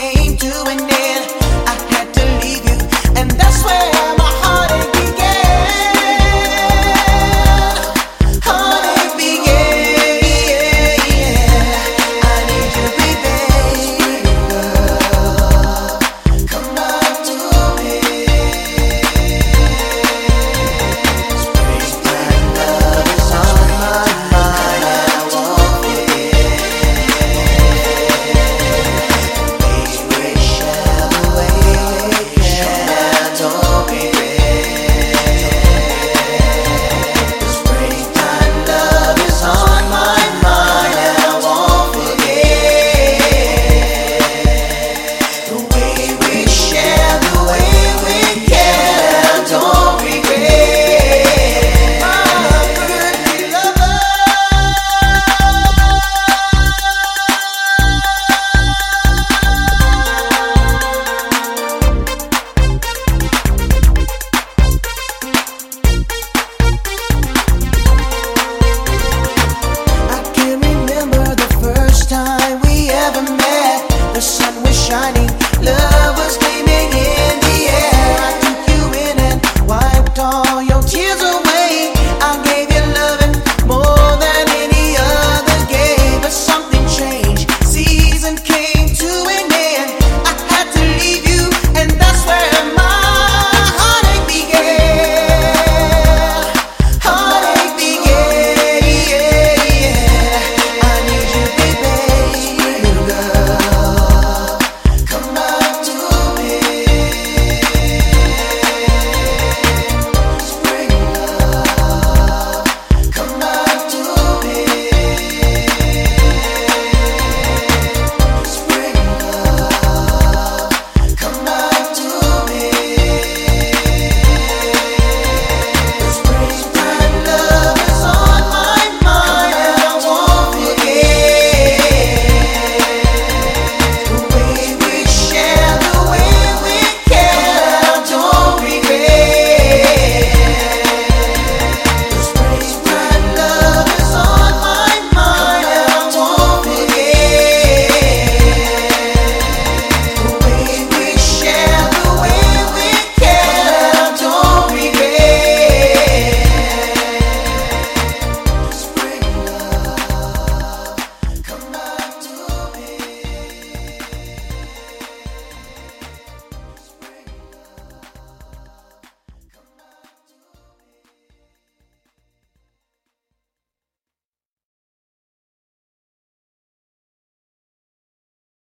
came to an end. Tears away.